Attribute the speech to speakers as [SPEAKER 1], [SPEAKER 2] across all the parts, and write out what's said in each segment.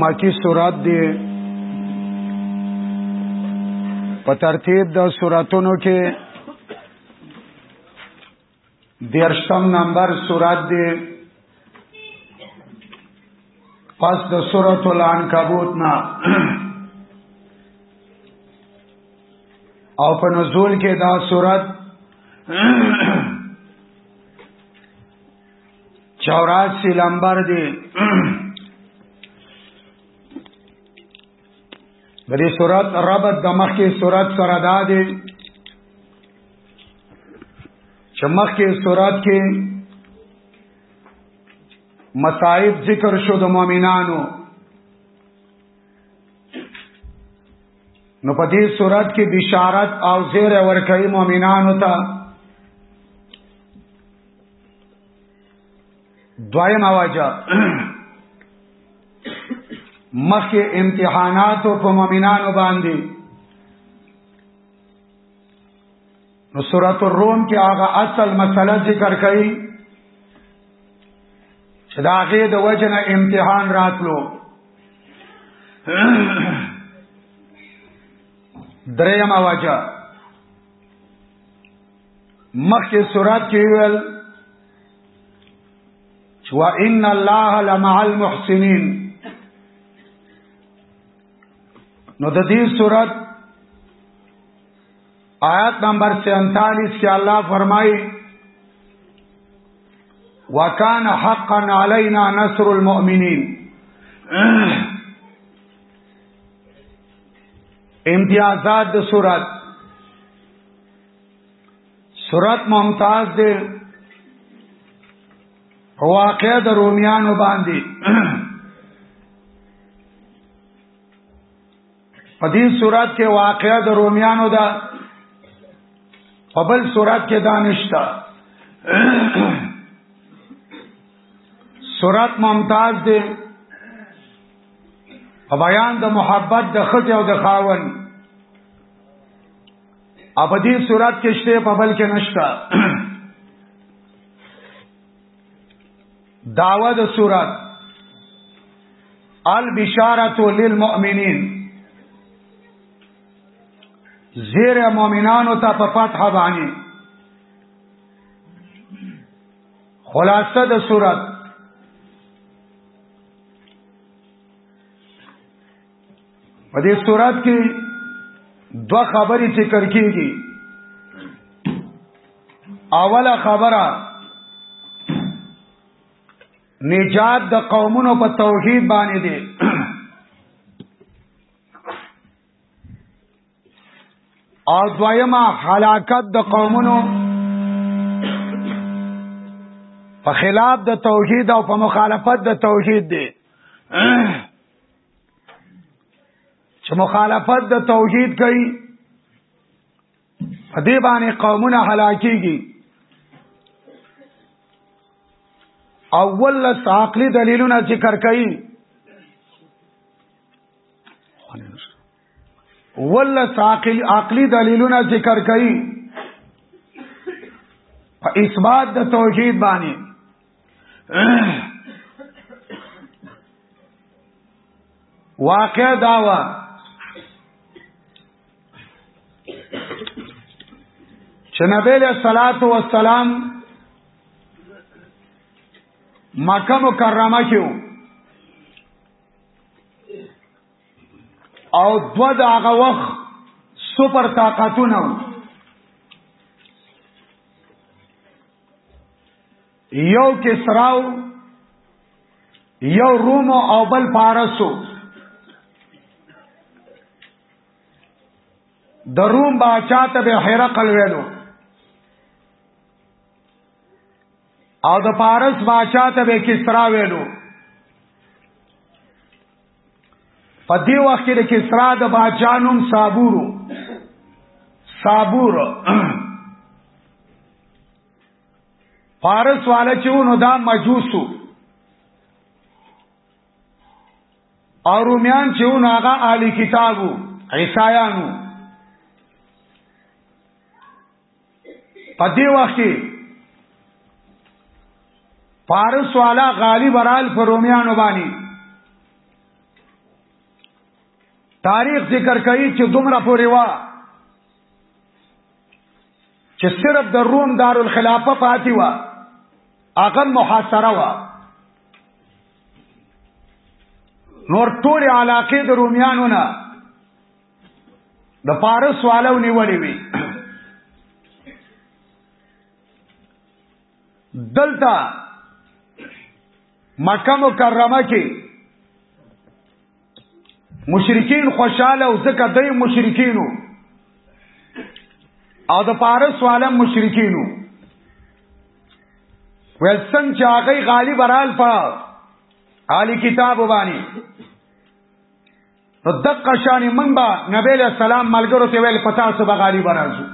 [SPEAKER 1] مکی سورات دی په ترتیب د سوراتونو کې دیرشم نمبر سورات دی پس د سورۃ العنکبوت نه او په نزول کې دا سورات چوراسی لمبر دی د دې صورت ربط د مخکې صورت سره دا دی چې مخکې صورت کې مصائب ذکر شو د مؤمنانو نو په دې صورت کې بشارت او زیر ورکړي مؤمنانو ته دویم واجه مخکې امتحانات په مؤمنانو باندې نو سورۃ الروم کې هغه اصل مسله ذکر کړي چې دا هغه د وجنه امتحان راتلو دریم واجه مخکې سورات کې ویل چې وا ان الله لمع المحسنین نو د دې سورات آیات نمبر 47 کې الله فرمایي وکان حقا علینا نصر المؤمنین امتیازات د سورات سورت ممتاز دی واقع د رومیانو باندې په دې صورت کې واقعا د روميانو دا په بل صورت کې دانشتا صورت ممتاز دی په بیان د محبت د خځه او د خاوند ابدی صورت کې شته په بل کې نشته داوا د صورت البشارت للمؤمنین زیر مؤمنانو ته په فتح باندې خلاصه د صورت په دې صورت کې دو خبرې ذکر کیږي اوله خبره نجات د قومونو په توحید باندې دی او دویمه حلاکت د قومونو په خلاف د توحید او په مخالفت د توحید دی چې مخالفت د توحید کوي په دې باندې قومونه هلاکیږي اول لس عقلی دلیلونه ذکر کوي ولس عقل عقلی دلیلونه ذکر کړي په اثبات د توحید باندې واقع داوا چې نبی له صلوات و سلام مکه مکرمه کې او دو دا هغه وخت سپر طاقتونه یو کسراو یو روم او بل پارسو د روم باچا ته به هرقل ویلو او د پارس باچا ته به کسرا ویلو په دې وخت کې د کسرا د باچانوم صابورو صابور فارس والا چې ونو دا مجوسو او رومیان چې ونو هغه اهلی کتابو عیسایانو په دې وخت کې فارس والا غالب رال پر رومیانو باندې تاریخ ذکر کوي چې دومره پورې وا چې صرف د روم دارالخلافه پاتې و هغه محاصره و نور ټول علاقې د رومیانو نه د پارس والو نیولې وي دلته مکه مکرمه کې مشرکین خوشاله او ځکه د مشرکینو او د پارس والا مشرکینو ول څنګه چې هغه غالب رال په عالی کتاب باندې نو دقه شان من با نبی له سلام ملګرو ته ویل پتا سو بغالی برازو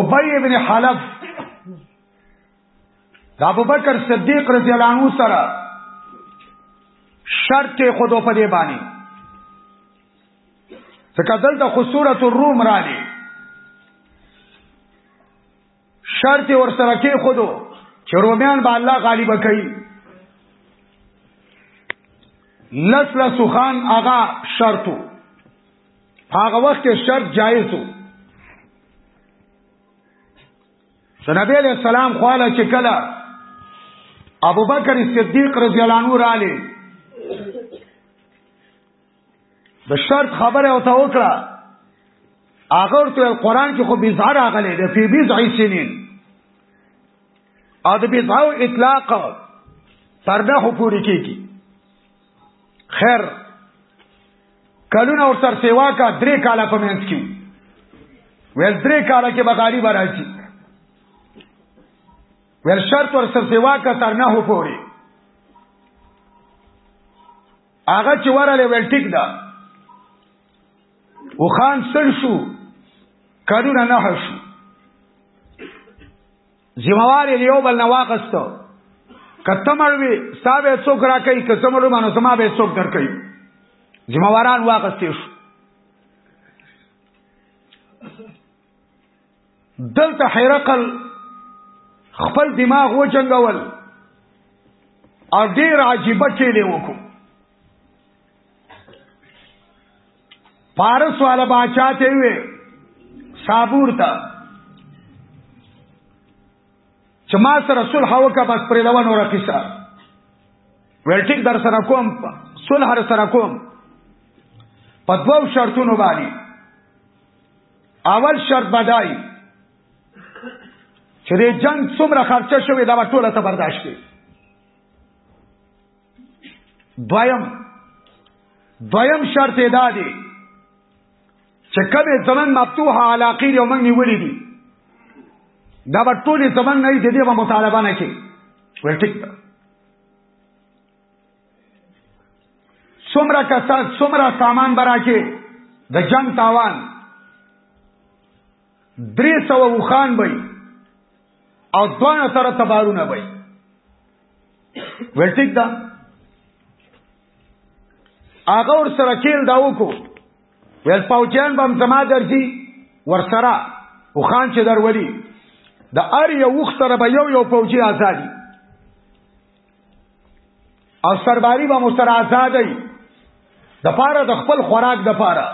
[SPEAKER 1] ابی ابن حلف د ابوبکر صدیق رضی الله عنه سره شرط خود په دې باندې ځکه دلته خصورت الروم را دي شرط ور سره کې خودو چې رومیان به الله غالب کوي لس لس خان هغه شرطو هغه وخت شرط جایز وو نبی علیہ السلام خواله چې کله ابوبکر صدیق رضی الله عنه را لې د شرط خبره او ته وکړه هغه ورته قرآن کې خو بزعه راغلی دی فی بزع سنین او د بزعو اطلاق تر نه خو پورې کېږي خیر کلونه ور سر سیوا کا درې کاله په منځ کې ویل درې کاله کې بغاری براشي ویل شرط ور سر سیوا کا تر نه هو پوري هغه چې ورله ویل ټیک ده او خان سر شو کارونه نه شو زموار یو بل نه واغستو کتمړ وی صاحب څوک را کوي کتمړ باندې سما به څوک در کوي زمواران واغستې شو دلته حیرقل خپل دماغ و جنگول او ډیر عجیبه چیلې وکړو پارس والا باچا ته وی صابور ته چې ما سره صلح وکړه بس پرې دا ونه رقیسه ویل ټیک در سره کوم صلح سره کوم په دوو شرطونو باندې اول شرط بدای چې د جنگ څومره خرچه شوې دا ټوله ته برداشت کړي دویم دویم شرط دا دی چې کله زمن مفتوح علاقه یو موږ نیولې دي دا ټول زمن نه دي دغه مطالبه نه کوي ورټیک څومره کسان څومره سامان براکه د جنگ تاوان درې سو وخان به او دوه سره تبارونه به ولټیک دا هغه ور سره کېل دا وکړو ول پاوچان بم زما درځي ور سره وخان چې درولي د ار یو وخت سره به یو یو پوجي ازادي او سرباری به مو سره آزاد وي د پاره د خپل خوراک د پاره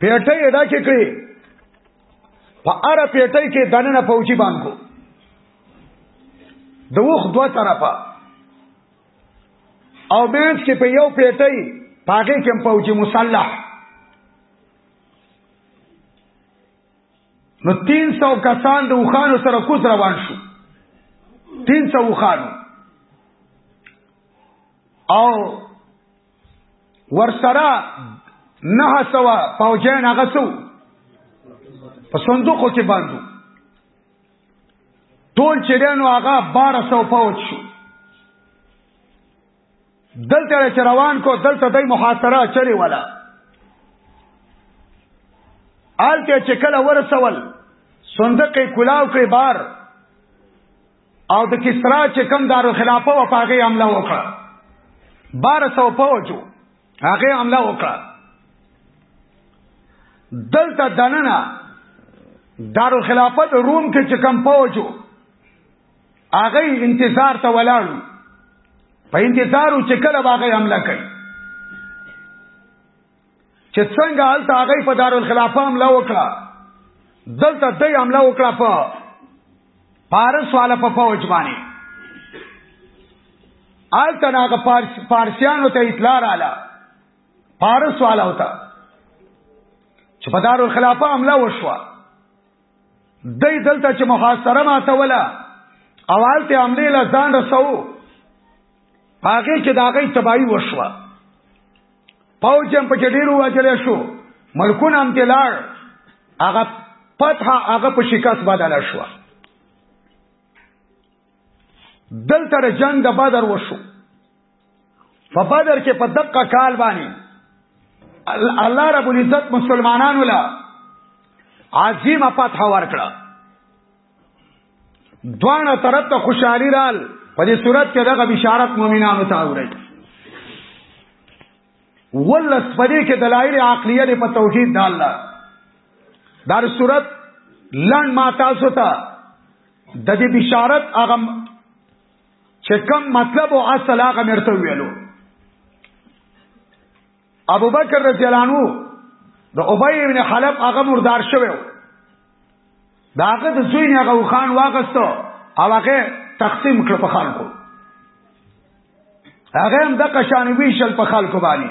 [SPEAKER 1] پیټه یې دا کې کړی په اره پیټه کې دننه پوجي باندې د وخ دوه طرفه او مینس کې په یو پیټه یې پاګه کې پوجي مصالح نو 300 کسان د وخانو سره کوز روان شو 300 وخانو او ورسره نه سوا فوجین هغه سو په صندوقو کې باندې ټول چرینو هغه 1200 فوج شو دلته چې روان کو دلته دای محاصره چره ولا آلته چې کله ورسول صندوق کلاو کې بار او د کسرا چې کم دارو خلافه او پاغه عمله وکړه 1200 فوجو هغه عمله وکړه دلته دننه دارو خلافت روم کې چې کم فوجو هغه انتظار ته ولاړو په انتظارو چې کله هغه حمله کوي چې څنګه هلته هغه په دارالخلافه حمله وکړه دلته د حمله وکړه په پارس والا په فوج باندې آلته ناغه پارس پارسیانو ته اطلاع رااله پارس والا وتا چې په دارالخلافه حمله وشوه دای دلته چې محاصره ماتوله او حالته عملی له ځان رسو هغه کې دا غي تباہي وشوه پوج هم په ډیرو واجلې شو ملکون هم تلار هغه فتح هغه په شکست بدل شو دلته جنگ د بدر وشو په بدر کې په دقه کال باندې الله رب العزت مسلمانانو لا عظیمه فتح ورکړه دوانه طرف ته خوشحالي رال په دې صورت کې دغه بشارت مؤمنانو ته اوري ولس پدې کې دلایل عقلیه دې په توحید د الله دا صورت لن ما تاسو ته د دې بشارت هغه چې کم مطلب او اصل هغه مرته ویلو ابو بکر رضی الله عنه د ابی ابن حلب هغه مردار شوی داغه د زوی نه هغه خان واغستو او هغه تقسیم کړ په خلکو هغه هم د قشانوی شل په خلکو باندې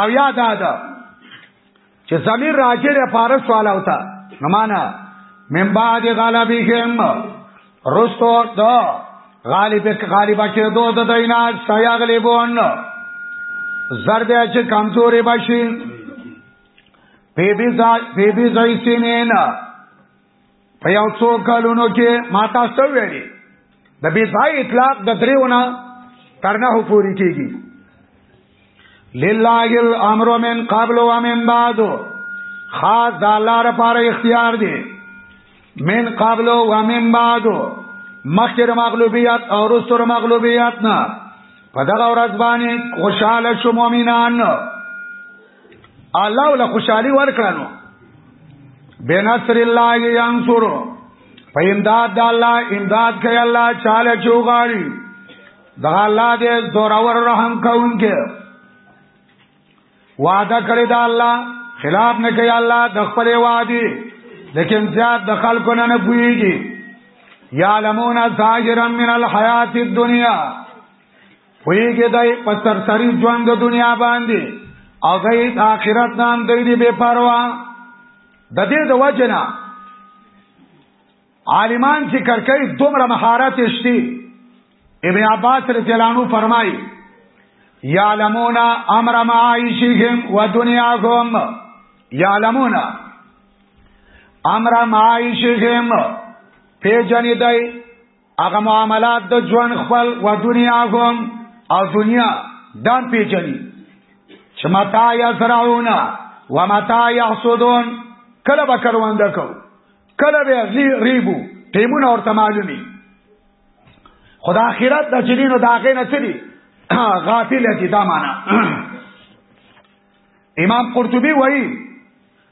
[SPEAKER 1] او یا دا ده چې زمير راجع ده فارس والا وتا نو معنا من بعد غلبهم رستو دا غالب غالبا کې دوه د دینا سیاغلبون زر بیا چې کمزورې بشي پی بی زای سینینا په یو څو کلونو کې ما تاسو ویلي د بي ځای اطلاق د دریونه ترنه پوری کیږي لله الامر من قبل و من بعد خاص د الله لپاره اختیار دی من قبل و من بعد مخکر مغلوبیت او رستر مغلوبیت نه په دغه ورځ باندې خوشاله شو مؤمنان الله ول خوشحالي ورکړنو بنصر الله ينصر په امداد د الله امداد کوي الله چاله چوغاړي دا الله دې زور اور رحم کوونکې وعده کړی دا الله خلاف نه کوي الله د خپل وعده لیکن زیاد د خلکو نه نه پويږي یعلمون ظاهرا من الحیات الدنیا ویګه دای په سرسری ژوند د دنیا باندې او دای د آخرت نام دی دی بے پروا د دې د وجنه عالمان چې کرکې دومره مهارت شتي ابن عباس رضی الله عنه فرمایي یعلمون امر معایشهم و دنیاهم یعلمون امر معایشهم پیجنې دای هغه معاملات د ژوند خپل و دنیا هم او دنیا دان پیجنی چې متا یزرعون و متا یحسدون کله به کرونده کو کله به ریبو ټیمونه ورته معلومی خدا اخرت د چینو داغه نه چلی غافل دي دا معنا امام قرطبي وایي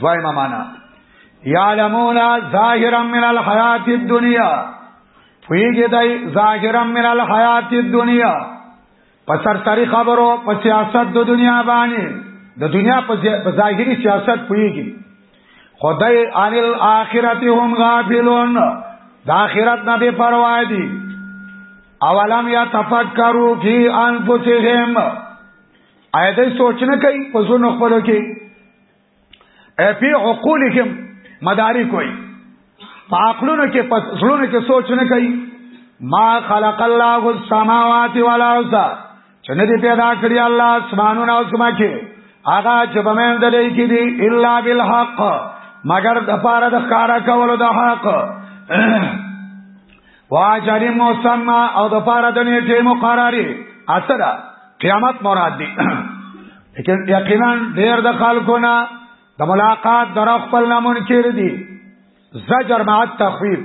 [SPEAKER 1] دویمه معنا یعلمون ظاهرا من الحیات الدنیا فیږي دای ظاهرا من الحیات الدنیا پسر سری خبرو په سیاست د دنیا باندې د دنیا په ظاهری سیاست فیږي خدای عن الاخرت هم غافلون د اخرت نه بے پروا دي اولم یا تفکروا فی انفسهم آیا دوی سوچ نه کوي په زونو خپلو کې ای په عقول کې مدارک وي په عقلونو کې په زړونو کې سوچ نه کوي ما خلق الله السماوات والارض چې نه دي پیدا کړی الله اسمانونه او سما کې هغه چې په من دلې کې دي الا بالحق مگر د پاره د کارا کولو د حق واجر مسمى او د پاره د نیټه مقرری اصله قیامت مراد دی لیکن یقینا ډیر د خلکو نه د ملاقات در خپل نامون کړی دی زجر مع التخویب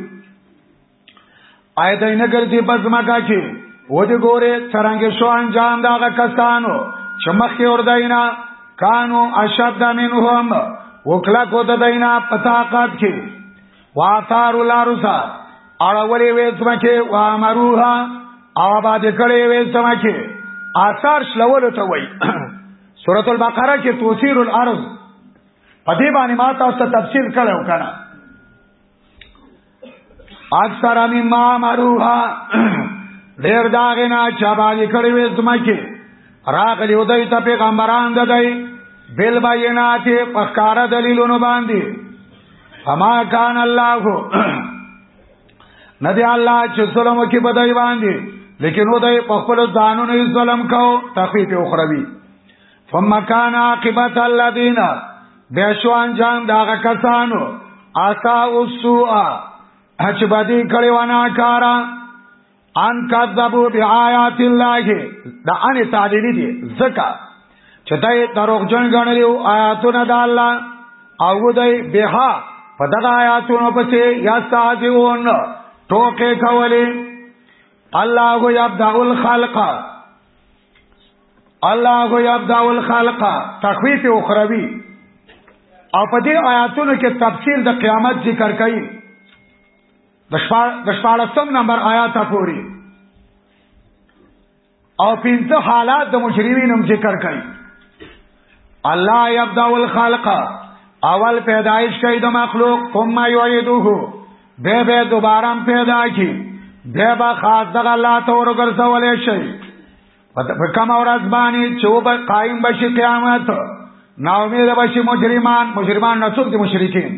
[SPEAKER 1] آیت نه ګرځي پس مکا کې و دې ګوره څنګه شو انجام دا کسانو چې مخکې ور داینا کانو اشد منهم وکلا کو د دینا پتاقات کې واثار الارض اړولې وې سمکه وامروها او آباد کړې وې سمکه آثار شلول ته وای سورۃ البقره کې توثیر الارض په دې باندې ما تاسو ته تفصیل کړو کنه اکثر مما مروها ډیر داغه نه چا باندې کړې وې سمکه راغلی ودی ته پیغمبران ددای بل بینات په ښکارا دلیلونو باندې فما کان الله ندی الله چې ظلم کې بدای باندې لیکن و دای په خپل ځانونو ظلم کو تخفیف اخروی فما کان عاقبت الذین بیشو انجام داغه کسانو آسا او سوء هچ بدی کړي ونه کارا ان کذبوا بیاات الله دا ان تعلیلی دی زکا چې دای دروغ جن غنلیو آیاتونه د الله او دای بها په دغه آیاتونو پسې یا ساجون ټوکې کولې الله یبدع الخلق الله یبدع الخلق تخویف اخروی او په دې آیاتونو کې تفصیل د قیامت ذکر کړي د شپاړسم نمبر آیات پوری او پنځه حالات د مجرمین هم ذکر کړي الله یبدا الخلق اول پیدایش کوي د مخلوق ثم یعیدوه به به دوباره پیدا کی به به خاص دغه الله ته ورګرځول شي په کوم ورځ باندې چې وب قائم بشي قیامت ناامید بشي مجرمان مجرمان نسوک دي مشرکین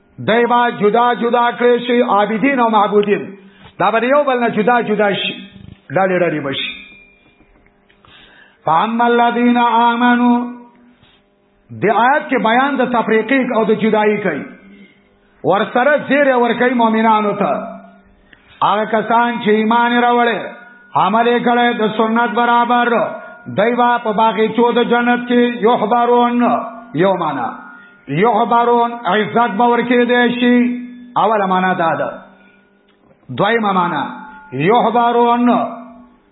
[SPEAKER 1] دای با جدا جدا کړی شي عابدین او معبودین دا به یو بل نه جدا جدا شي ډالې ډالې بشي فاما الذين امنوا د آیات کې بیان د تفریقی او د جدائی کوي ورسره زیر ورکړي مؤمنانو ته هغه کسان چې ایمان راوړل عمل کړي د سنت برابر دایوا په باغی چو د جنت کې یحبرون یو معنا یحبرون عزت باور کې دی شي اوله معنا دا ده دویمه معنا یحبرون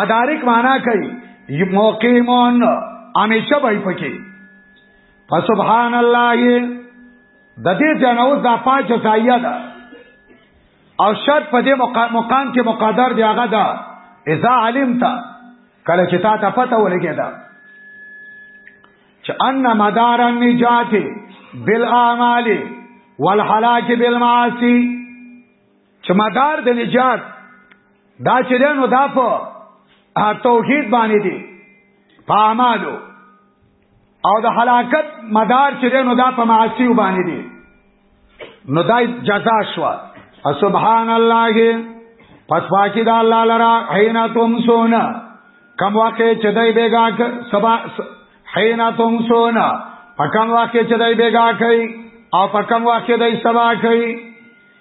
[SPEAKER 1] مدارک معنا کوي مقیمون همیشه به پکې فسبحان الله د دې جنو د پاج ځایه ده او شرط په دې مقام کې مقدر دی هغه ده اذا علمت کله چې تا ته پته ولګی دا چې ان مدار النجات بالاعمال والهلاك بالمعاصي چې مدار د نجات دا چې ده نو دا په توحید باندې دي په اعمالو او د هلاکت مدار چې ده نو دا په معاصی باندې دي نو دا جزا شو سبحان الله پس پاکی دا الله لرا حینا تم سونا کم واقع چې دای بیگا سبا حینا تم سونا پکم واقع چې دای بیگا کوي او پکم واقع دای سبا کوي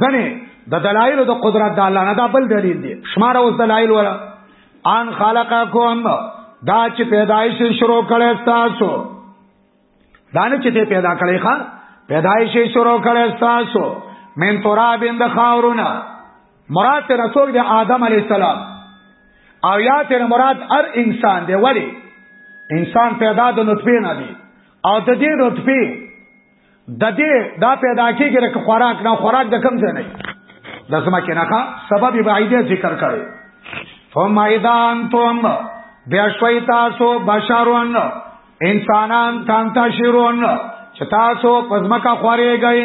[SPEAKER 1] ځنه د دلایل د قدرت د الله نه دا بل دلیل دی شمار اوس دلایل ولا ان خلقکم دا چې پیدایش شروع کړي تاسو دا نه چې پیدا کړي ښا پیدایش شروع کړي تاسو من تراب اند خاورنا مراد تر څوک دی آدم علی السلام او یا تر مراد هر انسان دی ولی انسان پیدا د نطفه نه دی او د دې نطفه د دې دا پیدا کیږي چې خوراک نه خوراک د کم ځای نه د سما کې نه سبب بعیده ذکر کړي فهم ایدان تم بیا شوي تاسو بشرون انسانان تنتشرون چې تاسو پزماکه خوريږئ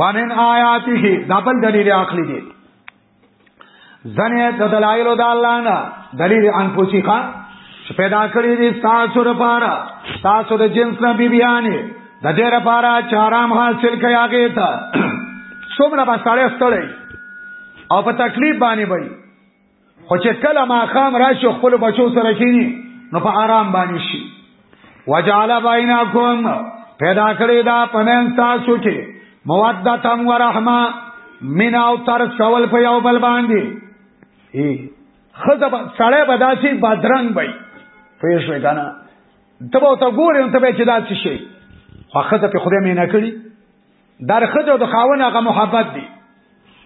[SPEAKER 1] ومن آیاته دا بل دلیل عقلی دی ځنه د دلایل د الله نه دلیل انفسی خان چې پیدا کړی دي تاسو لپاره تاسو د جنس نه بیبیانې د دې لپاره چارام حاصل کړی هغه ته څومره به سړی ستړی او په تکلیف باندې وي خو چې کله ما خام راشي خپل بچو سره کینی نو په آرام باندې شي وجعل بینکم پیدا کړی دا پمن تاسو کې مودتم و رحمه مینا او تر شول په یو بل باندې ای خزب سړی بداسي بدرنګ وای پوه شو کنه ته به ته ګورې ته به چې دا څه شي خو خزه په خدای مینه کړی درخدو د خاون هغه محبت دی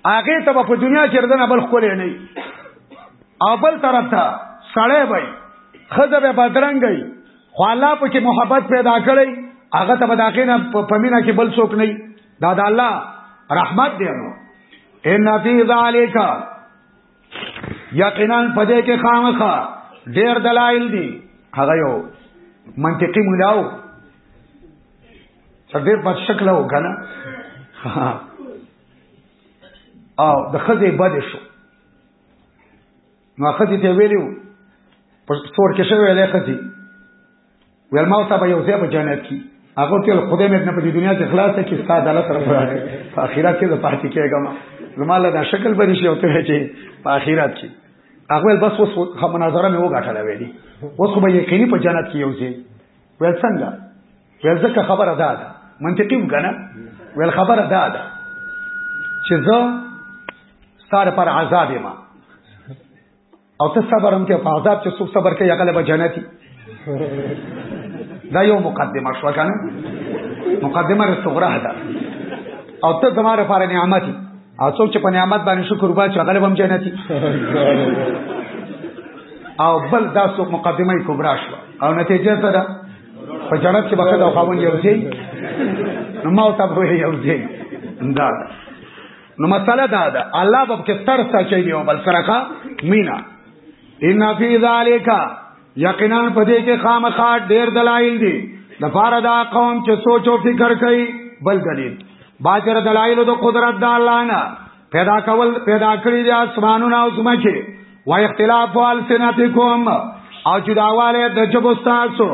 [SPEAKER 1] هغه ته په دنیا کې ردنه بل خولې نه او بل طرف ته سړی وای خزه به بدرنګي خو الله په کې محبت پیدا کړي هغه ته بداخې نه پمینا کې بل څوک نه دا د الله رحمت دی نو ان فی ذالک یقینا پدې کې خامخا ډیر دلایل دي هغه یو منطقي ملاو چې ډېر بد شکل و کنه او د خزې بد شو نو خزې ته ویلو په څور کې شوی له خزې ویل ما ته به یو ځای په جنت کې هغه ته خدای مې نه په دنیا کې خلاص کې استاد الله طرف راغی په آخرت کې د پاتې کېږم زما له دا شکل به شي او ته چې په آخرت کې هغه بس اوس مناظره مې وګټله ویلي اوس خو به یقیني په جنت کې یو ځای ویل څنګه ویل ځکه خبره دا ده منطقي وګڼه ویل خبره دا ده چې زه ستاره پر عذاب ما او ته صبر هم کې په عذاب چې څوک صبر کوي هغه به جنتي دا یو مقدمه شو کنه مقدمه رستغره ده او ته زماره پر نعمت او څوک چې په نعمت باندې شکر وبا چې هغه به جنتي او بل دا څوک مقدمه کبرا شو او نتیجه سره په جنت کې بخښه او خاوند یو ځای نو ما او تاسو یو ځای دا نو مسله دا ده الله په کې تر څه چي دی او بل سره کا مینا ان فی ذالک یقینا په دې کې خامخا ډیر دلایل دي د فار دا قوم چې سوچ او فکر کوي بل دلیل باجر دلایل د قدرت د الله نه پیدا کول پیدا کړی د اسمانونو او زمکه و اختلاف السنتکم او جداواله د جبو تاسو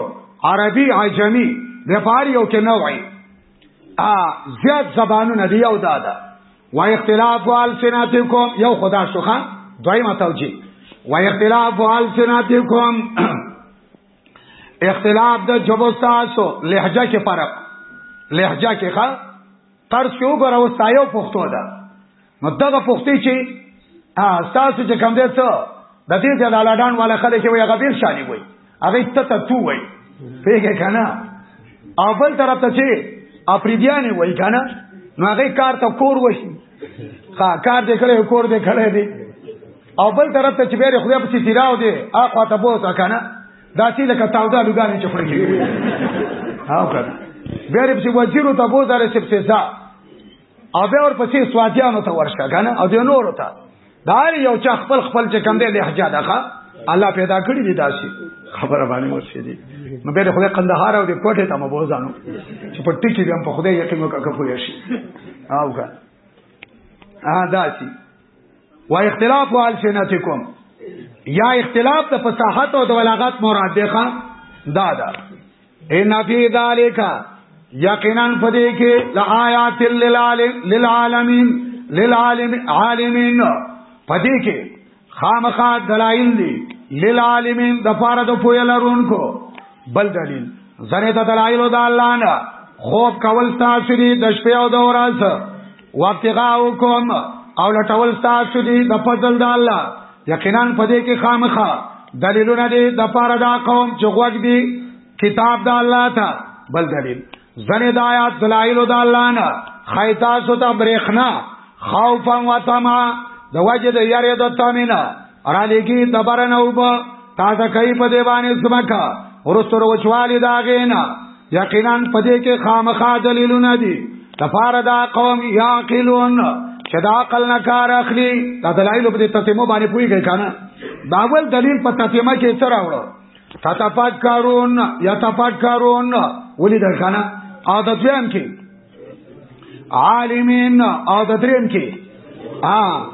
[SPEAKER 1] عربي عجمي د پاره یو کې نوعي ا زیات زبانونه دی یو دادا و اختلاف السنتکم یو خدا شوخه دویمه توجیه و اختلاف السنتکم اختلاف د جبو تاسو لهجه کې فرق لهجه کې ښه ترس کې وګوره اوس تایو پښتو ده نو دغه پښتې چې تاسو چې کوم دی څه د دې چې د الاډان والا خلک وي هغه بیر شالي وي هغه ته ته تو وي پیګه کنه او بل طرف ته چې اپریدیان وي کنه نو هغه کار ته کور وشي ها کار دې کړې کور دې کړې دې او بل طرف ته چې بیر خدای په سیراو دې اخوا ته بوسه کنه دا چې لکه تاوده لګانې چې خوري کېږي او کړه بیا رب چې وزیر ته بو زره چې سزا او بیا ور پسې سوادیانو ته ورشه کنه او د نور ته دا یو چا خپل خپل چې کم دی لهجه دغه الله پیدا کړی دی داسې خبره باندې ورسې دي نو به خدای قندهار او د کوټه ته مبوزانو چې په ټکی هم په خدای یقین وکړه کوی شي او کا ا داسې و اختلاف السنتکم یا اختلاف د فصاحت او د بلاغت مراد دی ښا دا دا ان فی ذالک یقینا فدی کې لآیات للعالمین للعالم عالمین فدی کې خامخا دلائل دی للعالمین د فار د پوی لرونکو بل دلیل زنه د دلائل د الله نه خوب کول تاسو دی د شپې او د ورځې وابتغاءکم او لټول تاسو دي د فضل د الله یقینا په دې کې خامخا دلیلونه دي د پاره دا قوم چې غوږ دي کتاب د الله ته بل دلیل زنه د آیات دلایل د الله نه خیتا سو ته برېخنا خوفا و طمع د وجه د یری د تامینا را لګي دبر نه وب تازه کوي په دی باندې سمکا ورستر وچوالي دا غینا یقینا په دې کې خامخا دلیلونه دي تفار دا قوم یاقلون چې دا عقل نه کار اخلي دا دلایل په دې تتمه باندې پويږي کنه دا ول دلیل په تتمه کې څه راوړو تتفکرون یتفکرون ولې درکنه عادت ویم کې عالمین او د دریم کې ها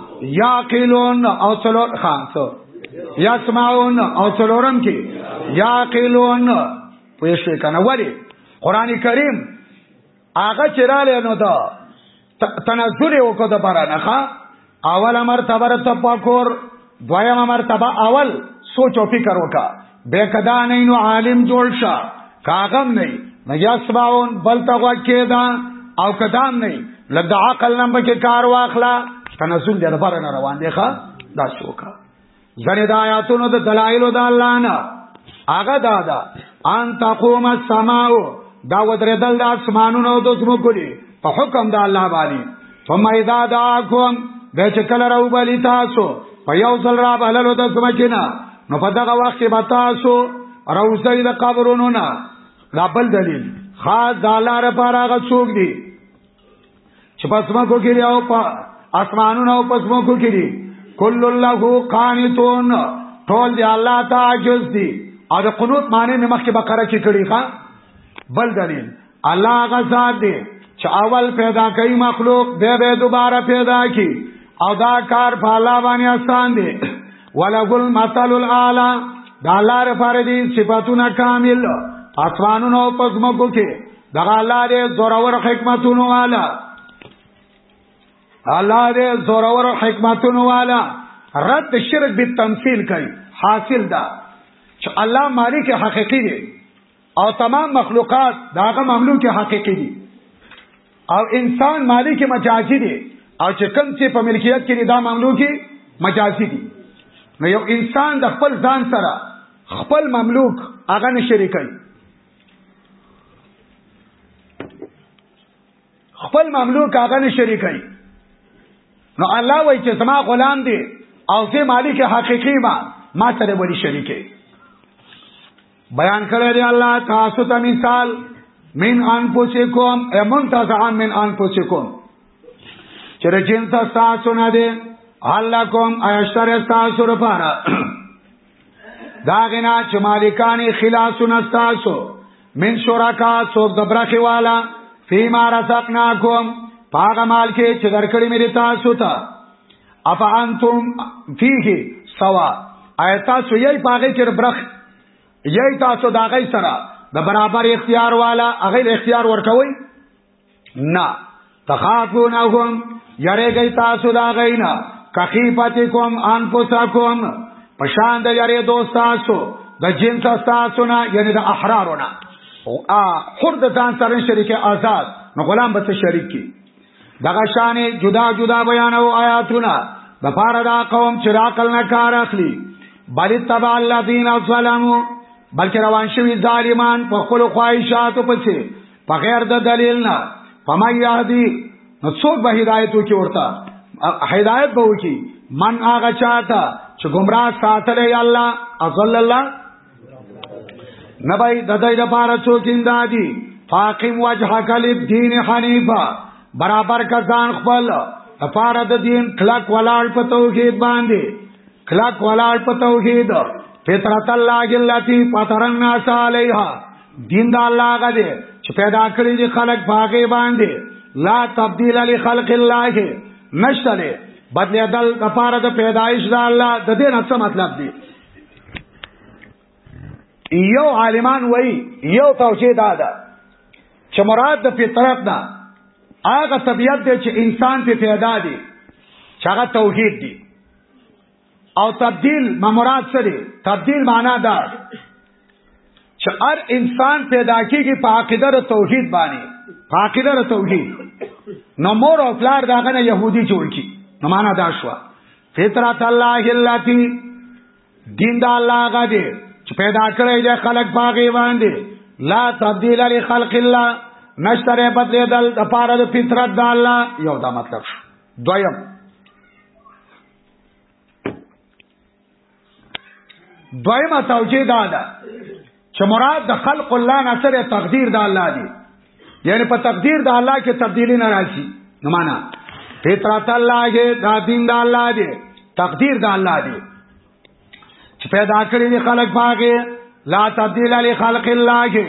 [SPEAKER 1] یاقلون او څلور خاصو یسمعون او څلورم کې یاقلون پوه شئ کنه ولی قران کریم هغه چراله نو دا تنزل وکړه د بارانه اول مرتبه رت پکور دویم مرتبه اول سوچ او فکر وکا به کدا نه نو عالم جوړ شه کاغم نه نه یسباون بل تغوا کېدا او کدام نه لد عقل نمبر کې کار واخلا تنزل دې بار نه روان دی ښا دا شوکا ځنې د آیاتونو د دلایلو د الله نه هغه دا ده ان تقوم السماء دا ودرېدل د اسمانونو او د ځمکو دي په حکم د الله باندې ثم اذا دعاكم به چې کله راو بلی تاسو په یو ځل را بللو د ځمکې نه نو په دغه وخت کې به تاسو راوځي د قبرونو نه دا بل دلیل خاص دالار پر هغه څوک دی چې پسما کو کې او په اسمانونو او پسما کو کې دي کل الله قانتون ټول دی الله ته عاجز دي او د قنوت معنی نه مخکې بقره کې کړي ښا بل دلیل الله غزاد دی چې اول پیدا کوي مخلوق به به دوباره پیدا کی او دا کار په الله باندې آسان دی ولغل مثل الاعلى دا الله لپاره دي صفاتونه کامل اسمانونو او پسمکو کې دغه الله دې زورور حکمتونو والا الله دې زورور حکمتونو والا رد شرک به تمثيل کوي حاصل دا چې الله مالک حقيقي دی او تمام مخلوقات داغه مملوک حقيقي دي او انسان مالک مجازي دي او چې کوم چې په ملکیت کې دا مملوکي مجازي دي نو یو انسان د خپل ځان سره خپل مملوک هغه نه شریکي خپل مملوک هغه نه شریکای نو الله وای چې سما غلام دی او زه مالک حقيقي ما ما سره وړي شریکه بیان کړی دی الله تاسو ته مثال من انفسکم امن تاسو من انفسکم چرچین تاسو نه دی حلکم ایشتر تاسو لپاره دا غنا چې مالکانی خلاص نستاسو من شرکا څوک د برخي والا فيما رزقناکم پاغه مال کې چې درکړې مې تاسو ته اف انتم فيه سوا آیات تاسو یې پاغه کې برخ یې تاسو دا غي سره د برابر اختیار والا هغه اختیار ورکوي نه تخافونهم یریږي تاسو دا غینا کخیفتکم انفسکم پشان د یری دوست تاسو د جنس تاسو نه یعنی د احرارونه او ا حر د ځان سره شریک آزاد نو غلام به شریک کی دغه شان جدا جدا بیان او آیاتونه د پاره دا قوم چې راکل نه کار اخلي بل تبع الذين ظلموا بلکې روان شوی ظالمان په خپل خواهشاتو پسې په غیر د دلیل نه فما یهدی نو څوک به هدایت وکي ورته هدایت به وکي من هغه چاته چې گمراه ساتل یا الله اصل الله نه به د دې لپاره څوک اندادي فاقم وجهک للدین حنیفا برابر کا ځان خپل لپاره د دین کلک ولاړ په توحید باندې کلک ولاړ په توحید فطرت الله جلتی پترنا صالحا دین دا الله غا دی چې پیدا کړی دی خلق باغې باندې لا تبدیل علی خلق الله نشته بدلی دل د پاره د پیدایش د الله د دې نه څه مطلب دی یو عالمان وای یو توجیه دا ده چې مراد د فطرت نه هغه طبیعت دی چې انسان په پیدا دی چې هغه توحید دی او تبدیل ما مراد څه دی تبدیل معنا دا چې هر انسان پیدا کیږي په عقیده او توحید باندې په عقیده او توحید نو مور او پلار داغه نه يهودي جوړ کی نو معنا دا شو فطرت الله اللاتی دین دا الله غا دی چې پیدا کړی دی خلق باغی باندې لا تبدیل لخلق الله نشتره بدلیدل د پاره د فطرت د الله یو دا مطلب شو دویم دویمه توجیه دا ده چې مراد د خلق الله نه سره تقدیر د الله دی یعنی په تقدیر د الله کې تبدیلی نه راځي نو معنا فطرت الله کې دا دین د الله دی تقدیر د الله دی چې پیدا کړی دی خلق باغه لا تبدیل علی خلق الله کې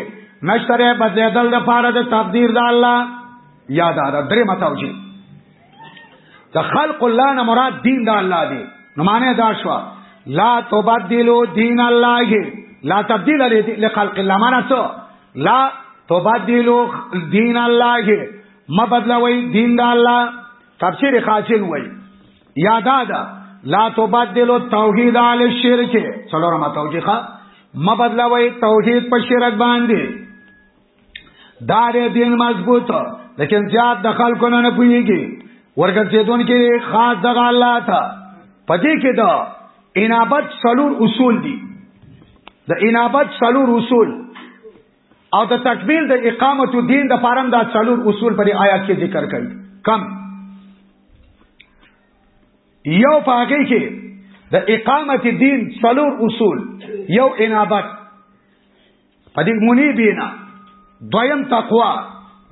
[SPEAKER 1] نشتره بدلیدل د فارد تقدیر د الله یاد را درې متوجه د خلق الله نه مراد دین د الله دی نو معنی دا شو لا تبدلوا دین الله لا تبدیل لخلق الله معنا څه لا تبدلوا دین الله ما بدلوي دین د الله تفسیر خاصل وای یادا دا لا تبدلوا توحید علی الشرک څلورمه توجیه ما بدلوي توحید په شرک باندې دا دې دین مضبوط لیکن زیات د خلکو نه نه پويږي ورګرځیدون کې خاص دغه الله تا پدې کې دا انابت سلور اصول دي د انابت سلور اصول او د تکمیل د اقامت الدین د فارم دا سلور اصول پر آیات کې ذکر کړي کم یو پاګه کې د اقامت الدین سلور اصول یو انابت په دې مونی بینا دویم تقوا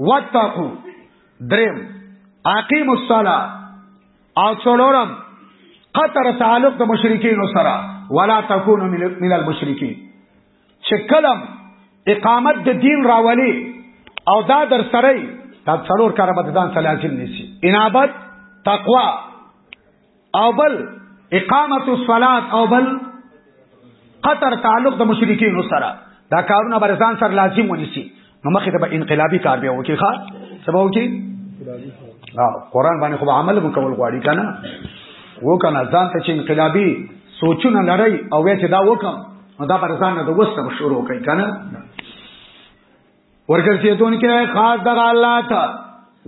[SPEAKER 1] وتقو دریم اقیم الصلاه او څلورم قطر تعلق د مشرکین سره ولا تکونو من المشرکین چې کلم اقامت د دین راولي او دا در سره دا څلور کار به ځان سلاسل نشي انابت تقوا او بل اقامت الصلات او بل قطر تعلق د مشرکین سره دا کارونه برزان سره لازم ونیسي نو مخې ته به انقلابي کار به وکړي ښا سبا وکړي قرآن باندې خو عمل وکول غواړي کنه و کنه ځان ته چې انقلابي سوچونه لړی او وې چې دا وکم نو دا برزان نه د وسته شروع کوي کنه ورګرځیدون کې خاص د الله ته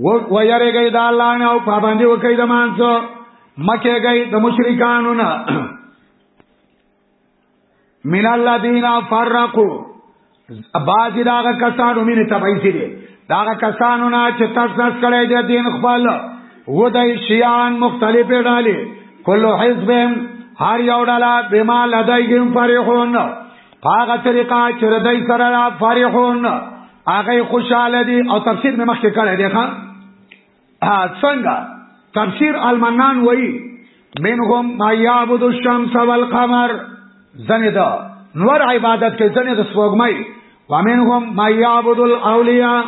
[SPEAKER 1] و ويرګي د الله نه او پابندي وکړي د مانسو مکه گئی د مشرکانو نه من الذين فرقوا باج داغه کسانو مين تبعی سي دي داغه کسانو نه چې تاسو نس کړي د دین خپل و د شیان مختلفه ډالي کلو حزبهم هر یو ډاله بما لدایهم فرحون هغه طریقه چې ردی سره را فرحون هغه خوشاله دي او تفسیر مې مخکې کړی دی ښا څنګه تفسیر المنان وایي منهم ما یعبد الشمس والقمر زنه دا نور عبادت کې زنه د سوګمای ومنهم ما یعبد الاولیاء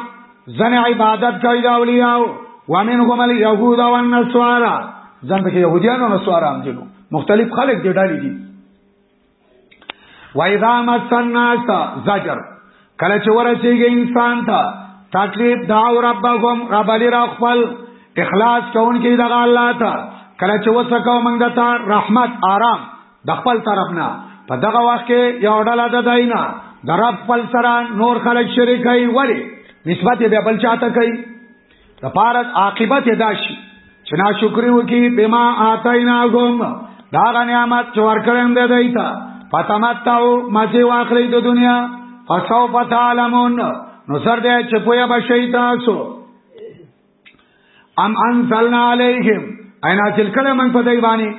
[SPEAKER 1] زنه عبادت کوي د اولیاء ومنهم اليهود والنصارى زنه کې يهوديان او نصارا هم دي مختلف خلک دي ډالي دي وایذا مسناس زجر کله چې ورسیږي انسان ته تکلیف دا ربهم رب لرا خپل اخلاص کوونکی دغه الله ته کله چې وسکو موږ دته رحمت آرام د خپل طرف نه په دغه وخت کې یو ډله د داینا د رب خپل سره نور خلک شریکای وړي نسبت به بل چاته کوي د پاره عاقبت ادا شي چې ناشکری وکي بما آتایناهم دا غ نعمت چې ورکړم د دیتا فتمتعو مزه واخلي د دنیا فسو فتعلمون نو سر دې چې پویا بشي تاسو ام انزلنا علیهم اینا چل کله من په دای باندې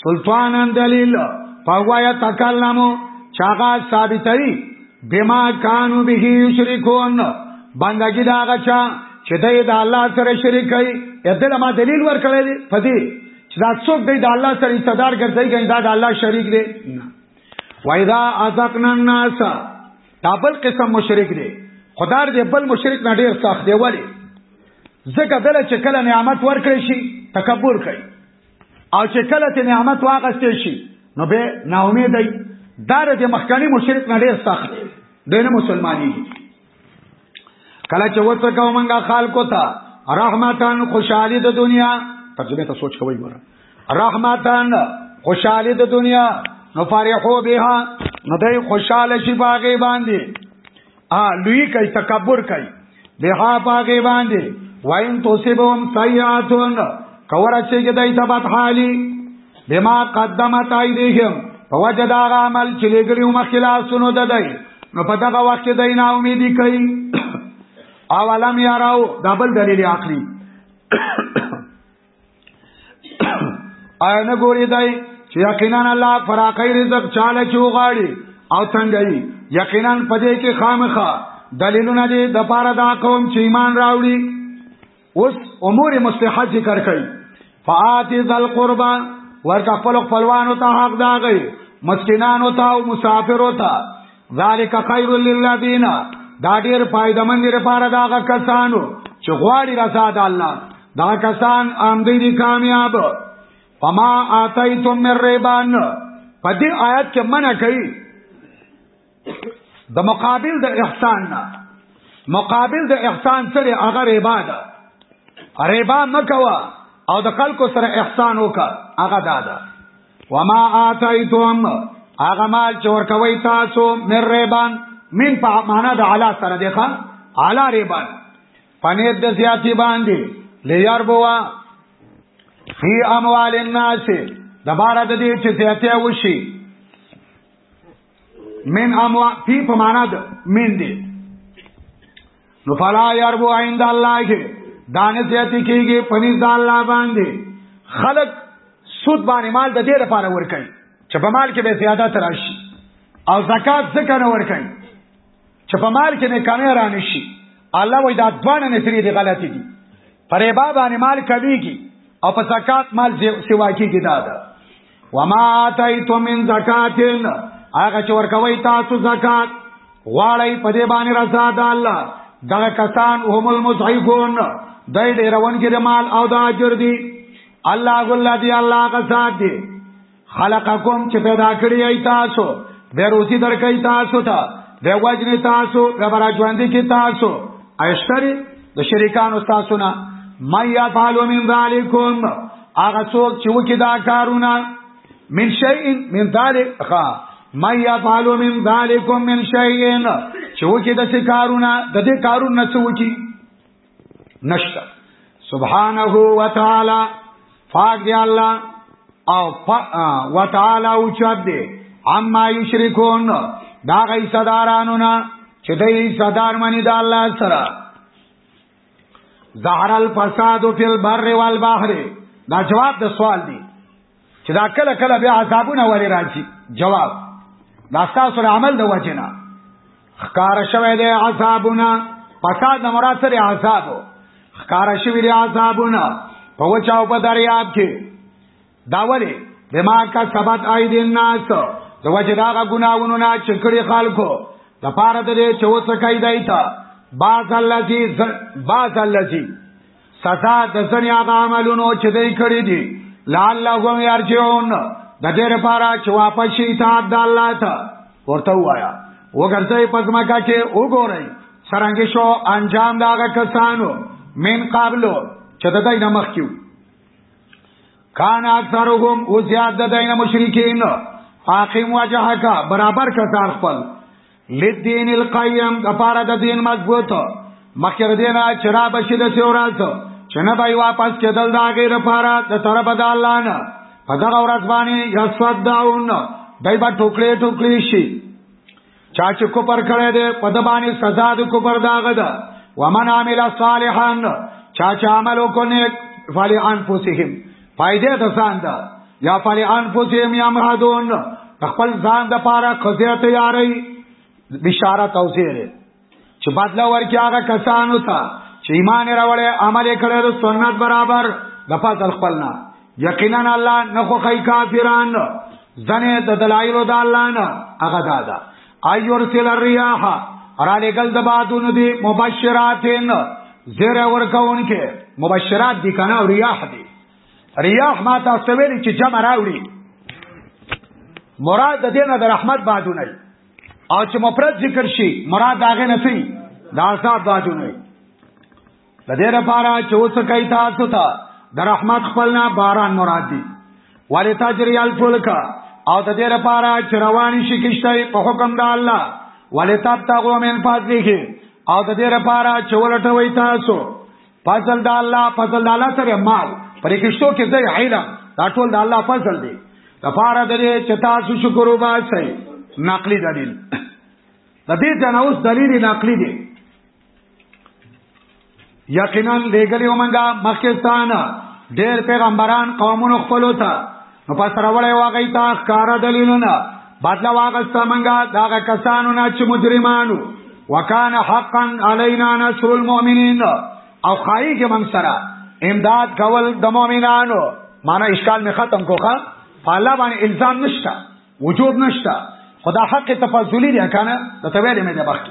[SPEAKER 1] سلطانن دلیل فوایا تکلمو چاغه ثابتای بما کانو به یشرکون بندګی دا غچا چې دای د الله سره شریک کوي یته ما دلیل ورکړی دی پدې چې دا څوک دی د الله سره صدر ګرځي ګنې دا د الله شریک دی نه وایدا ازقنا الناس دا بل قسم مشرک دی خدای دې بل مشرک نه ډیر سخت دی ولی ځکه دل چې کله نعمت ورکړي شي تکبر کوي او چې کله ته نعمت واغستې شي نو به نا امید دی دار د مخکنی مشرک نه ډیر سخت دینه مسلمانی کله چې وڅ کو منګه خلکو ته رحمتان خوشحالی د دنیا ترجمه ته سوچ کوی ګوره رحمتان خوشحالی د دنیا نو فرحو بها نو دای خوشاله شي باغې باندې ا لوی کوي تکبر کوي بها پاګې باندې وایم توسبهم سیئاتون کور چې کې دای ته بد حالي بما قدمت ایدیهم فوجد هغه عمل چې لګریو مخلاسونو ددای نو په دغه وخت کې دای نه امیدي کوي اولم یراو دبل دلیل عقلی آیا نه ګوري دای چې یقینا الله فراقی رزق چاله چوغاړي او تنګي یقینا پدې کې خامخه دلیلونه دي د پاره دا قوم چې ایمان راوړي اوس امور مستحج ذکر کړي فآتی ذل قربا ورته خپل خپلوانو ته حق داغي مسکینانو ته او مسافرو ته ذالک خیر للذین دا ډیر فائدمن دی لپاره دا غ کسانو چې غواړي رضا د الله دا کسان آمدی دي کامیاب فما آتیتم من ریبان په دې آیات کې منع کوي د مقابل د احسان نه مقابل د احسان سره هغه ریبا ده ریبا مکوا او د خلکو سره احسان وکړه هغه دادا وما آتیتم هغه مال چې ورکوي تاسو مر ریبان من په معنا د علا سره دی ښا علا ریبان پنیر د زیاتی باندې لیار بوا فی اموال الناس د بار د دې چې زیاته وشي من اموا فی په معنا د من دی نو فلا یربو عند الله کې دانه زیاتی کېږي پنځ د الله باندې خلق سود باندې مال د دې لپاره ورکړي چې په مال کې به زیاده تراشي او زکات ځکه نه ورکړي چې په مال کې نه کمی رانه شي الله وای دا دوانه نتری دی غلطی دي پرې بابا باندې مال کوي او په زکات مال سیوا کېږي دا ده وما آتیتم من زکاتن هغه چې ورکوي تاسو زکات غواړی په دې باندې رضا د الله دغه کسان هم المسعفون دای ډیرون کې د مال او د اجر دی الله غل دی الله غزاد دی خلقکم چې پیدا کړی ای تاسو به روزي درکې تاسو ته به وجنې تاسو به راځوند کې تاسو اشتری د شریکان تاسو نه ما یا فعلوا من ذالکم هغه څوک چې وکي دا کارونه من شيء من ذلك خا ما يفعل من ذلك من شيء چې وکي د څه کارونه د دې کارونه څه وکي نشتا سبحانه وتعالى پاک دی الله او وتعالى او چت دی اما یشرکون دا غي صدارانو نه چې دوی صدار منی د الله سره ظهر الفساد فی البر والبحر دا جواب د سوال دی چې دا کله کله بیا عذابونه وری راځي جواب دا تاسو عمل د وجنه خکار شوه دی عذابونه فساد نه مراد سره عذاب خکار شوه دی عذابونه په وچاو په دریاب کې دا ولی بما کا سبت اید الناس د وجه دا غناونو نه چکړي خلکو د پاره د دې چې اوس کوي دای ته باز الله جی باز الله جی سزا د ځنی هغه عملونو چې دوی کړی دي لعلهم یرجعون د دې لپاره چې واپس شي اطاعت د الله ته ورته وایا وګرځي پزماکا کې وګورئ سرنګ شو انجام داغه کسانو من قبلو چې د دې نمخ کیو کان اکثرهم او زیاد د دین مشرکین فاقم وجهک برابر کتار خپل لدین القیم لپاره د دین مضبوط مخکره دینا چرا بشی د سیورات چنه بای واپس کېدل دا غیر لپاره د طرف د الله نه په دغه ورځ باندې یصدعون دای په ټوکړې ټوکړې شي چا چې کوپر کړی دی په د باندې سزا د کوپر داغه ده ومن عمل صالحا چا چې عمل وکړي فلی انفسهم فائدې د ځان ده یا فلی انفسهم یا مهدون خپل ځان د پاره خزه تیاری بشارت او زیره چې بدلا ورکړي هغه کسانو ته چې ایمان راوړې عمل کړي د سنت برابر د فضل خپلنا یقینا الله نه خو خی کافران ځنه د دلایل د الله نه هغه دادا ایور سل الرياح را لګل د بادونو دی مبشراتین زیر ورکون کې مبشرات دي کنه ریاح دي ریاح ما تاسو ویل چې جمع راوړي مراد د دینه د رحمت بادونه او چې مفرد ذکر شي مراد هغه نه سي د عذاب باجونه د دې لپاره چې اوس کوي تاسو ته د رحمت خپل نه باران مراد دي ولی تجری الفلک او د دې لپاره چې روان شي کشته په حکم د الله ولی تبتغوا من فضله او د دې لپاره چې ولټوي تاسو فضل د الله فضل د الله سره مال پرې کې شو کې ځای علم دا ټول د الله فضل دی لپاره درې چې تاسو شکر وباسئ نقلی دلیل د دې جناوس دلیل نقلی دی یقینا لګلی ومنګه مخکستان ډېر پیغمبران قومونو خپلو ته نو پس راوړی واغی تا ښکارا دلیلونه بدلا واغستا منګه داغه کسانو نه چې مجرمانو وکان حقا علینا نصر المؤمنین او خای کې من سره امداد کول د مؤمنانو معنا اشکال می ختم کوخه فالا باندې الزام نشتا وجوب نشتا خدا حق تفضلی دی کنه د تویل مې د بخت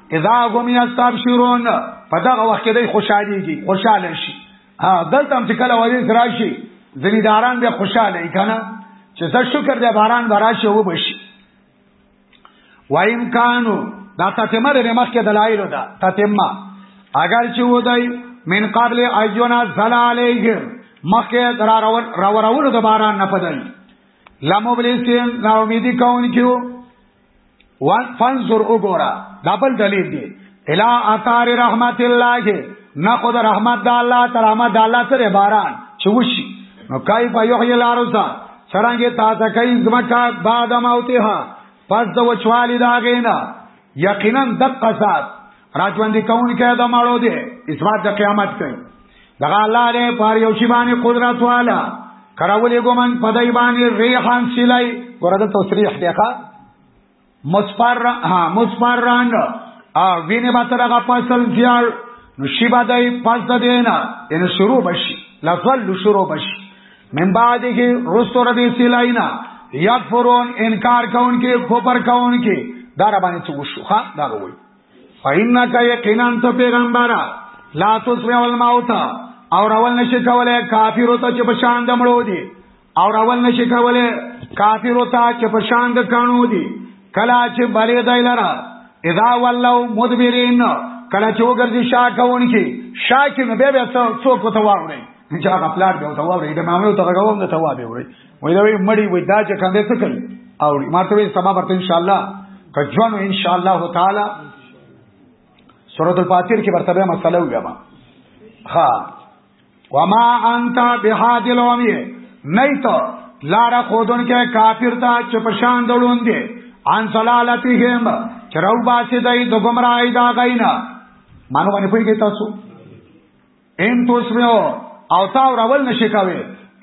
[SPEAKER 1] اذا هم یستبشرون په دغه وخت کې دوی خوشاليږي خوشاله شي ها دلته هم چې کله وایي راشي زمیداران به خوشاله وي کنه چې زه شکر دې باران براشي و بشي وایم کانو دا تتمه د مخ کې دلایل ده تتمه اگر چې ودای من قبل ایونا زل علیه مخکې درا راورولو د باران نه پدای لمو بلیسین ناومیدی کون کیو وان فنظر وګورا دبل دلیل دی الا اثار رحمت الله نه خود رحمت د الله تعالی رحمت د الله سره باران چوشي نو کای په یو یل ارزا څنګه تاسو کای زمکا بعد موتها پس د وچوالی دا غینا یقینا دقه ذات راځوندې کوونکی د مړو دی اسمات د قیامت کوي دغه الله دې پر یو شی باندې قدرت والا کراولې ګومن پدای باندې ریحان سلای ورته تصریح دی ښا مسفر ها مسفران ا وینه به تر هغه فصل زیار نو شی به دای پس د دینا ان شروع بشي لفظ شروع بشي من بعد کی رستو ردی سلاینا یکفرون انکار کون کی کفر کون کی دا ربانی چوشو خواه دا روی فإنك یقینا ته پیغمبره لا تسمع الموت او راول نشي کولای کافر ته چې په شان د مړو دي او راول نشي کولای کافر ته چې په شان د کانو دي کلا چې بری دای لرا اذا ولوا مدبرین کلا چې وګرځي شا کوونکی شا کې نو به به څوک ته واوري چې هغه پلاټ به ته واوري د مامو ته غووم ته وابه ووري وای دا وی مړی وای دا چې کاندې څه کوي او ماته وی سبا ورته ان شاء الله کجوانو ان شاء الله تعالی سورۃ الفاتیر کې ورته مسله وګما ها وما انت بهاد الومی نه ته لار خودن کې کافر ته چې پشان دړون دي ان صلالتهم چرو باسي دای د گمراهی دا غینا مانو باندې پوهیږئ تاسو ان توسمیو او تا راول نشي کوي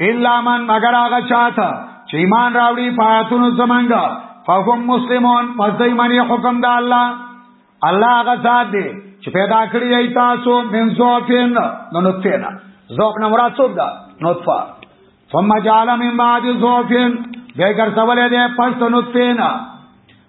[SPEAKER 1] الا من مگر هغه چاته چې ایمان راوړي پاتونو زمانګه فهم مسلمون پس دای منی حکم د الله الله هغه ذات دی چې پیدا کړی ای تاسو من زوفین نو نطفه نه زوف نه مراد څوک ده نطفه ثم جعل من بعد زوفین بیا ګرځولې ده پس نطفه نه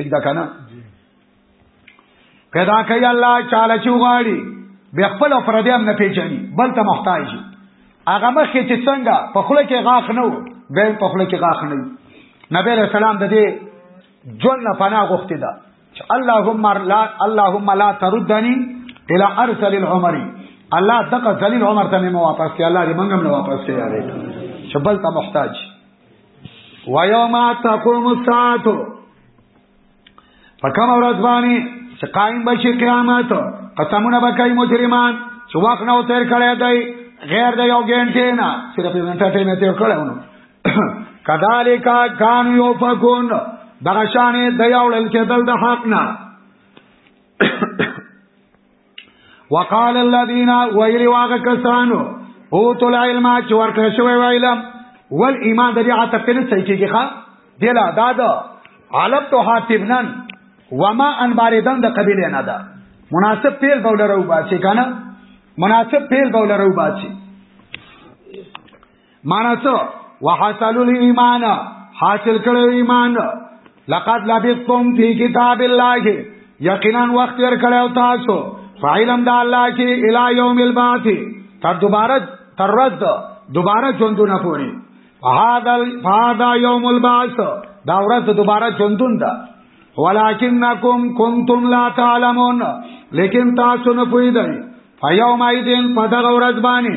[SPEAKER 1] ٹھیک دا کنه پیدا کوي الله چاله چوغاړي به خپل افرادي هم نه پیژني بل ته محتاج هغه مخکې چې څنګه په خله کې غاخ نه و به په خله کې غاخ نه نبی رسول سلام د دې جون نه پناه غوښتي دا چې اللهم لا اللهم لا تردني الى ارسل العمر الله دغه ذلیل عمر ته مې واپس کړي الله دې منګم نه واپس کړي یاره چې بل ته محتاج ويوم تقوم الساعه فكم ورځ باندې چې قائم بشي قیامت قسمونه بکای مجرمان چې وخت نو تیر کړی دی غیر د یو ګنټې نه صرف یو ګنټه ټیم تیر کړی ونه کذالک کان یوفکون دغه شانې د یو لکه دل د حق نه وقال الذين ويل واغ کسانو او تل علم چې ورکړ شوی ویلم ول ایمان د دې عتب کنه صحیح کېږي ښا دلا داد علب تو حاتبنن وما ان باردن د قبیله نه ده مناسب پیل بولر او باسي کنه مناسب پیل بولر او باسي معنا څه وحصل الايمان حاصل کړو ایمان لقد لبثتم فی کتاب الله یقینا وخت ور کړو تاسو فعلم د الله کې الی یوم البعث تر دوباره تر ورځ دوباره ژوندونه پوری فهذا فهذا یوم البعث دا ورځ دوباره ژوندون ده ولکنکم کنتم لا تعلمون لیکن تاسو نه پوهیدئ فیوم ایدین پدغه ورځ باندې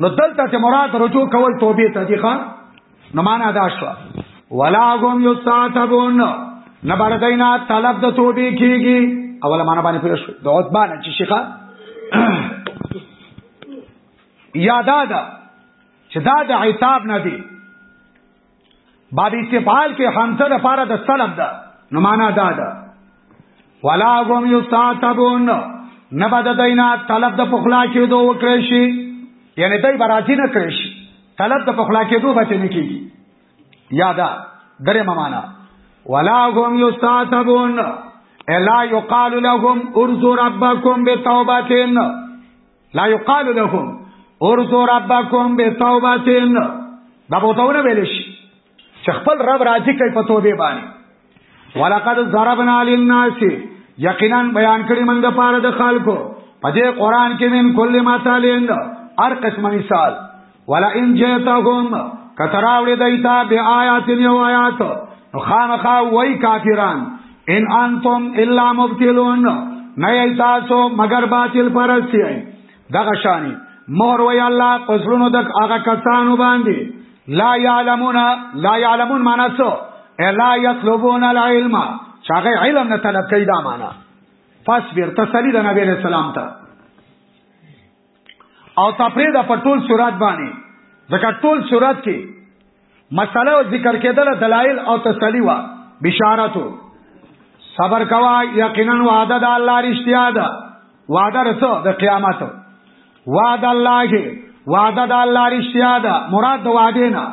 [SPEAKER 1] نو دلته چې مراد رجوع کول توبه ته دي خان نو معنا دا شو ولا هم یستعتبون نه بار دینا طلب د توبه کیږي اوله معنا باندې پوه شو د عتبان چې شیخه یادا دا چې دا د عتاب نه دی باب استفعال کې حمزه د پاره د طلب ده نو معنا دا ده ولا هم یستعتبون نه بد دینا طلب د پخلا کې دوه وکړي شي یعنی دای برازي نه کړی شي طلب د پخلا کې دوه بچ نه کیږي یادا درې معنا ولا هم یستعتبون الا یقال لهم ارجو ربکم بتوبتن لا یقال لهم ارزو ربکم بتوبتن دا بوتونه ویل شي چې خپل رب راضي کوي په توبه باندې ولقد ضربنا للناس یقینا بیان کړی موږ د پاره د خلکو په دې قران کې من کل ما تعالی اند هر قسم مثال ولا ان جئتهم کتراوړې دایتا به آیات یو آیات نو خامخا وای کافران ان انتم الا مبتلون نه ایتاسو مگر باطل پرستی دغه شانی مور وی الله پسلونو دک هغه کسانو باندې لا یعلمون لا یعلمون معنا څه الا یطلبون العلم چاغه علم نه طلب کوي دا معنا فاصبر تسلی د نبی رسول الله ته او تفرید په ټول صورت باندې ځکه ټول صورت کې مسله او ذکر کېدل دلایل او تسلی وا بشارتو صبر کوا یقینا وعده د الله رښتیا ده وعده رسو د قیامت وعده الله وعده د الله رښتیا ده مراد د وعده نه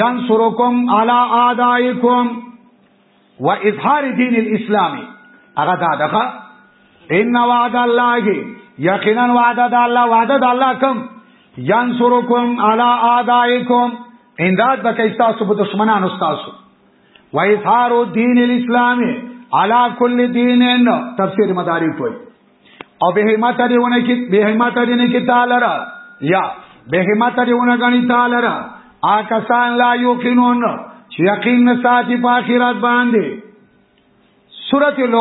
[SPEAKER 1] ینصرکم علی اعدائکم و اظهار دین الاسلام هغه دا دغه ان وعد الله یقینا وعده د الله وعده د الله کوم ینصرکم علی اعدائکم امداد بکای تاسو په دشمنانو تاسو و اظهار دین الاسلام علی کل دین تفسیر مدارک وایي او به همت دې ونه کې به همت دې نه کې تعالی را یا به همت دې ونه غني تعالی را آکسان لا یقینون چې یقین نه ساتي په آخرت باندې سورته